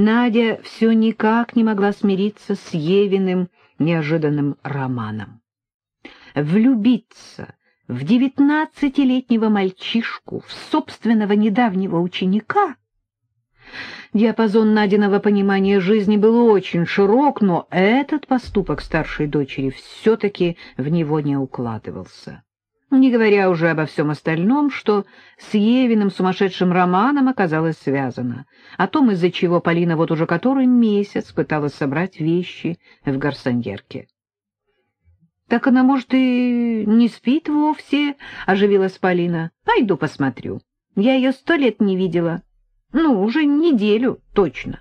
Надя все никак не могла смириться с Евиным неожиданным романом. Влюбиться в девятнадцатилетнего мальчишку, в собственного недавнего ученика — Диапазон Надиного понимания жизни был очень широк, но этот поступок старшей дочери все-таки в него не укладывался. Не говоря уже обо всем остальном, что с Евиным сумасшедшим романом оказалось связано, о том, из-за чего Полина вот уже который месяц пыталась собрать вещи в гарсоньерке. — Так она, может, и не спит вовсе, — оживилась Полина. — Пойду посмотрю. Я ее сто лет не видела. — ну, уже неделю точно.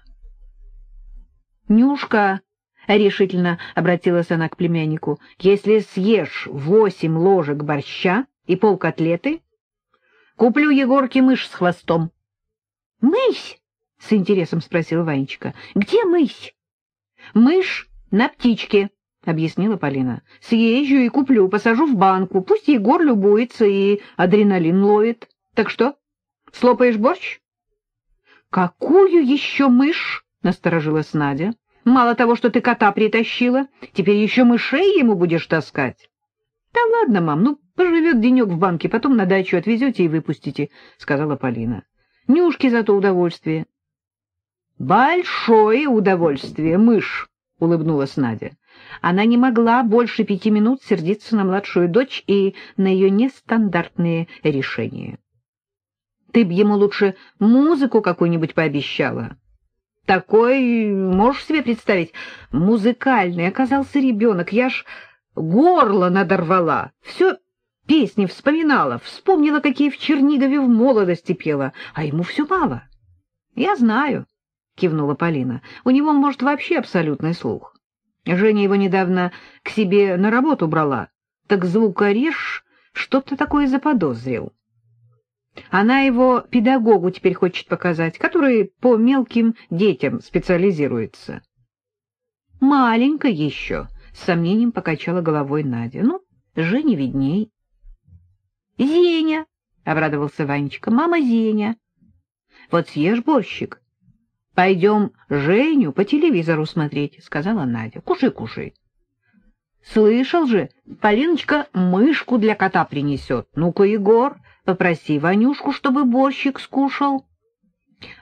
Нюшка, — решительно обратилась она к племяннику, — если съешь восемь ложек борща и полкотлеты, куплю Егорке мышь с хвостом. — Мышь? — с интересом спросил Ванечка. — Где мышь? — Мышь на птичке, — объяснила Полина. — Съезжу и куплю, посажу в банку. Пусть Егор любуется и адреналин ловит. Так что, слопаешь борщ? «Какую еще мышь?» — насторожилась Надя. «Мало того, что ты кота притащила, теперь еще мышей ему будешь таскать». «Да ладно, мам, ну, поживет денек в банке, потом на дачу отвезете и выпустите», — сказала Полина. «Нюшки зато удовольствие». «Большое удовольствие, мышь», — улыбнулась Надя. Она не могла больше пяти минут сердиться на младшую дочь и на ее нестандартные решения. Ты б ему лучше музыку какую-нибудь пообещала. Такой, можешь себе представить, музыкальный оказался ребенок. Я ж горло надорвала, все песни вспоминала, вспомнила, какие в Чернигове в молодости пела, а ему все мало. — Я знаю, — кивнула Полина, — у него, может, вообще абсолютный слух. Женя его недавно к себе на работу брала, так звукореж что-то такое заподозрил. Она его педагогу теперь хочет показать, который по мелким детям специализируется. — Маленькая еще, — с сомнением покачала головой Надя. — Ну, Жене видней. — Зеня, — обрадовался Ванечка, — мама Зеня. — Вот съешь борщик. — Пойдем Женю по телевизору смотреть, — сказала Надя. — Кушай, кушай. — Слышал же, Полиночка мышку для кота принесет. Ну-ка, Егор, Попроси Ванюшку, чтобы борщик скушал.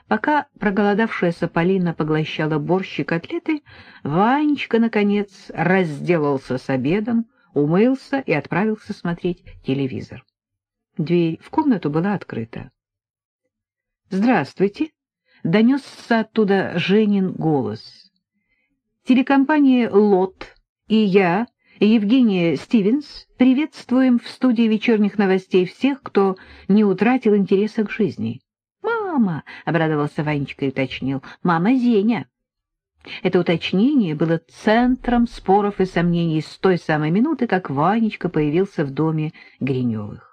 Пока проголодавшаяся Полина поглощала борщ и котлеты, Ванечка, наконец, разделался с обедом, умылся и отправился смотреть телевизор. Дверь в комнату была открыта. «Здравствуйте!» — донесся оттуда Женин голос. «Телекомпания «Лот» и я Евгения Стивенс, приветствуем в студии вечерних новостей всех, кто не утратил интереса к жизни. «Мама!» — обрадовался Ванечка и уточнил. «Мама Зеня!» Это уточнение было центром споров и сомнений с той самой минуты, как Ванечка появился в доме Гриневых.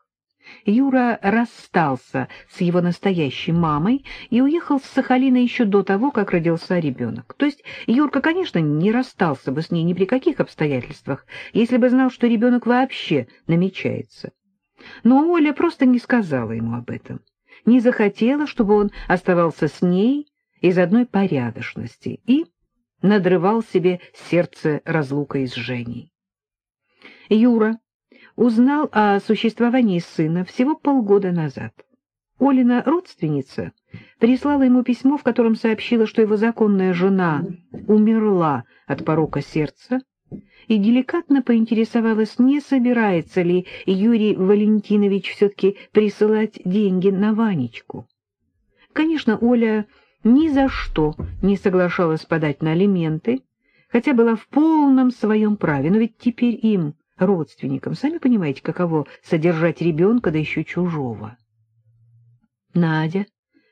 Юра расстался с его настоящей мамой и уехал с Сахалина еще до того, как родился ребенок. То есть Юрка, конечно, не расстался бы с ней ни при каких обстоятельствах, если бы знал, что ребенок вообще намечается. Но Оля просто не сказала ему об этом, не захотела, чтобы он оставался с ней из одной порядочности и надрывал себе сердце разлукой с Женей. Юра узнал о существовании сына всего полгода назад. Олина родственница прислала ему письмо, в котором сообщила, что его законная жена умерла от порока сердца, и деликатно поинтересовалась, не собирается ли Юрий Валентинович все-таки присылать деньги на Ванечку. Конечно, Оля ни за что не соглашалась подать на алименты, хотя была в полном своем праве, но ведь теперь им родственникам. Сами понимаете, каково содержать ребенка, да еще чужого. Надя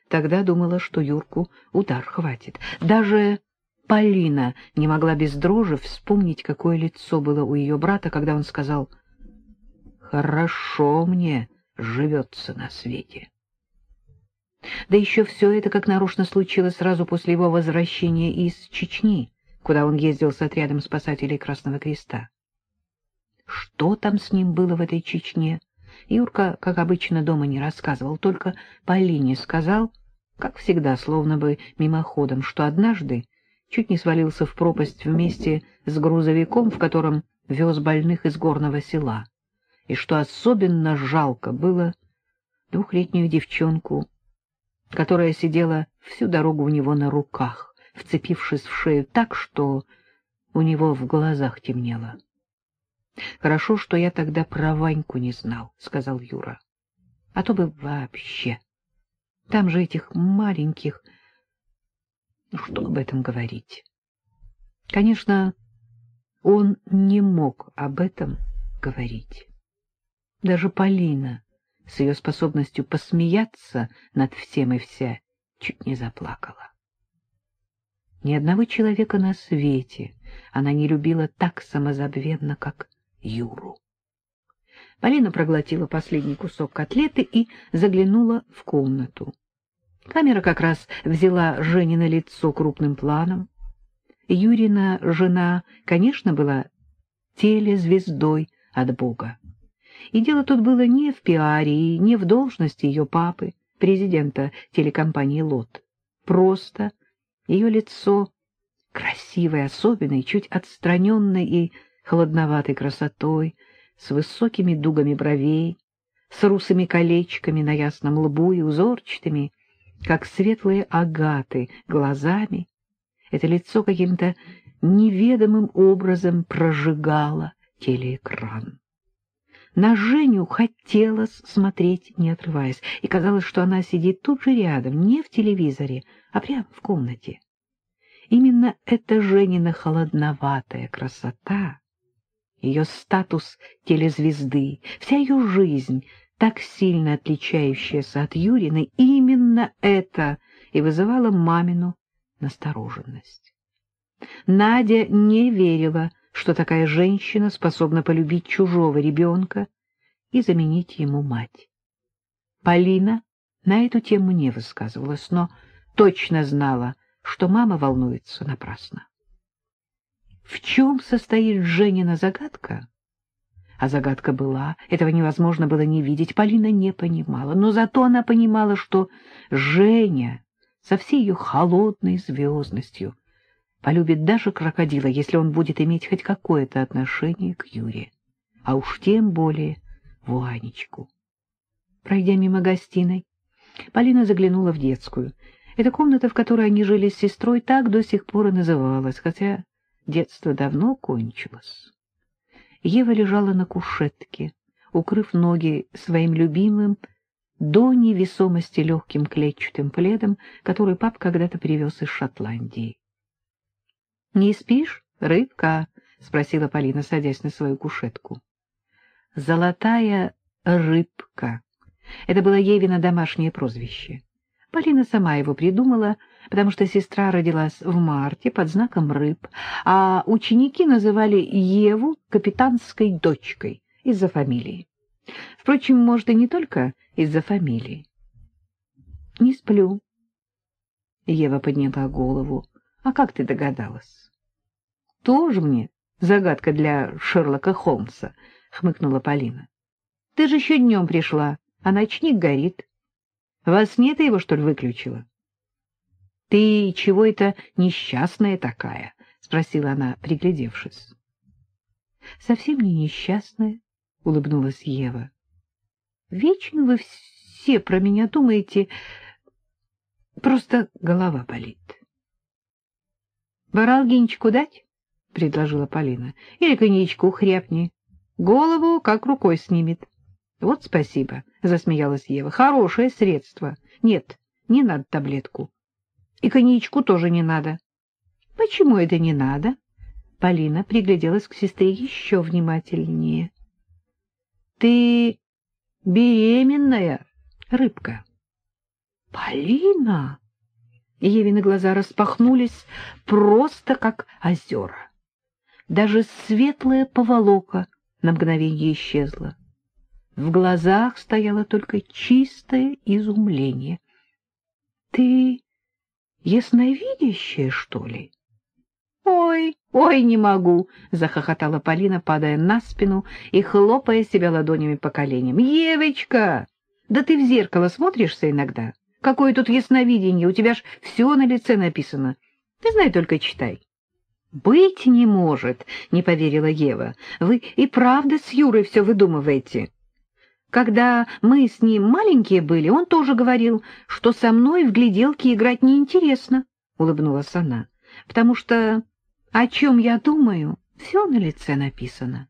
тогда думала, что Юрку удар хватит. Даже Полина не могла без дрожи вспомнить, какое лицо было у ее брата, когда он сказал «Хорошо мне живется на свете». Да еще все это как нарочно случилось сразу после его возвращения из Чечни, куда он ездил с отрядом спасателей Красного Креста. Что там с ним было в этой Чечне? Юрка, как обычно, дома не рассказывал, только Полине сказал, как всегда, словно бы мимоходом, что однажды чуть не свалился в пропасть вместе с грузовиком, в котором вез больных из горного села, и что особенно жалко было двухлетнюю девчонку, которая сидела всю дорогу у него на руках, вцепившись в шею так, что у него в глазах темнело. — Хорошо, что я тогда про Ваньку не знал, — сказал Юра. — А то бы вообще. Там же этих маленьких... Ну, что об этом говорить? Конечно, он не мог об этом говорить. Даже Полина с ее способностью посмеяться над всем и вся чуть не заплакала. Ни одного человека на свете она не любила так самозабвенно, как Юру. Полина проглотила последний кусок котлеты и заглянула в комнату. Камера как раз взяла Женино лицо крупным планом. Юрина жена, конечно, была телезвездой от Бога. И дело тут было не в пиаре и не в должности ее папы, президента телекомпании «Лот». Просто ее лицо красивой, особенной, чуть отстраненной и холодноватой красотой, с высокими дугами бровей, с русыми колечками на ясном лбу и узорчатыми, как светлые агаты, глазами. Это лицо каким-то неведомым образом прожигало телеэкран. На Женю хотелось смотреть, не отрываясь, и казалось, что она сидит тут же рядом, не в телевизоре, а прямо в комнате. Именно эта Женина холодноватая красота, ее статус телезвезды, вся ее жизнь, так сильно отличающаяся от Юриной, именно это и вызывало мамину настороженность. Надя не верила, что такая женщина способна полюбить чужого ребенка и заменить ему мать. Полина на эту тему не высказывалась, но точно знала, что мама волнуется напрасно. В чем состоит Женина загадка? А загадка была, этого невозможно было не видеть, Полина не понимала, но зато она понимала, что Женя со всей ее холодной звездностью полюбит даже крокодила, если он будет иметь хоть какое-то отношение к Юре, а уж тем более Ванечку. Пройдя мимо гостиной, Полина заглянула в детскую — эта комната, в которой они жили с сестрой, так до сих пор и называлась, хотя детство давно кончилось. Ева лежала на кушетке, укрыв ноги своим любимым, до невесомости легким клетчатым пледом, который пап когда-то привез из Шотландии. — Не спишь, рыбка? — спросила Полина, садясь на свою кушетку. — Золотая рыбка. Это было Евина домашнее прозвище. Полина сама его придумала, потому что сестра родилась в марте под знаком рыб, а ученики называли Еву капитанской дочкой из-за фамилии. Впрочем, может, и не только из-за фамилии. — Не сплю. Ева подняла голову. — А как ты догадалась? — Тоже мне загадка для Шерлока Холмса, — хмыкнула Полина. — Ты же еще днем пришла, а ночник горит. — во сне ты его, что ли, выключила? — Ты чего это несчастная такая? — спросила она, приглядевшись. — Совсем не несчастная, — улыбнулась Ева. — Вечно вы все про меня думаете, просто голова болит. — Баралгинчику дать? — предложила Полина. — Или коньячку хряпни. Голову как рукой снимет. Вот спасибо, — засмеялась Ева. — Хорошее средство. Нет, не надо таблетку. И коньячку тоже не надо. — Почему это не надо? Полина пригляделась к сестре еще внимательнее. — Ты беременная, рыбка. — Полина! Евины глаза распахнулись просто как озера. Даже светлая поволока на мгновение исчезла. В глазах стояло только чистое изумление. — Ты ясновидящая, что ли? — Ой, ой, не могу! — захохотала Полина, падая на спину и хлопая себя ладонями по коленям. — Евочка! Да ты в зеркало смотришься иногда? Какое тут ясновидение, у тебя ж все на лице написано. Ты знай, только читай. «Быть не может», — не поверила Ева. «Вы и правда с Юрой все выдумываете». Когда мы с ним маленькие были, он тоже говорил, что со мной в гляделки играть неинтересно, — улыбнулась она, — потому что о чем я думаю, все на лице написано.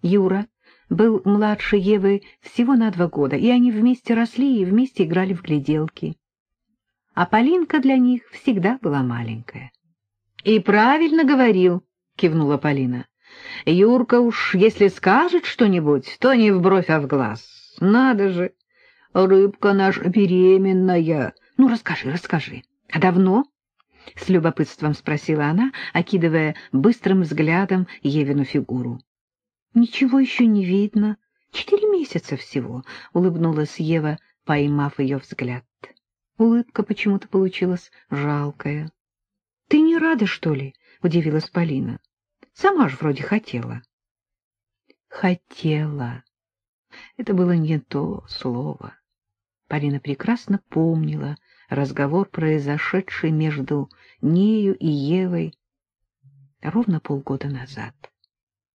Юра был младше Евы всего на два года, и они вместе росли и вместе играли в гляделки. А Полинка для них всегда была маленькая. — И правильно говорил, — кивнула Полина. — Юрка уж, если скажет что-нибудь, то не в бровь, а в глаз. Надо же, рыбка наша беременная. Ну, расскажи, расскажи. А давно? — с любопытством спросила она, окидывая быстрым взглядом Евину фигуру. — Ничего еще не видно. Четыре месяца всего, — улыбнулась Ева, поймав ее взгляд. Улыбка почему-то получилась жалкая. — Ты не рада, что ли? — удивилась Полина. — Сама ж вроде хотела. — Хотела. Это было не то слово. Полина прекрасно помнила разговор, произошедший между нею и Евой ровно полгода назад.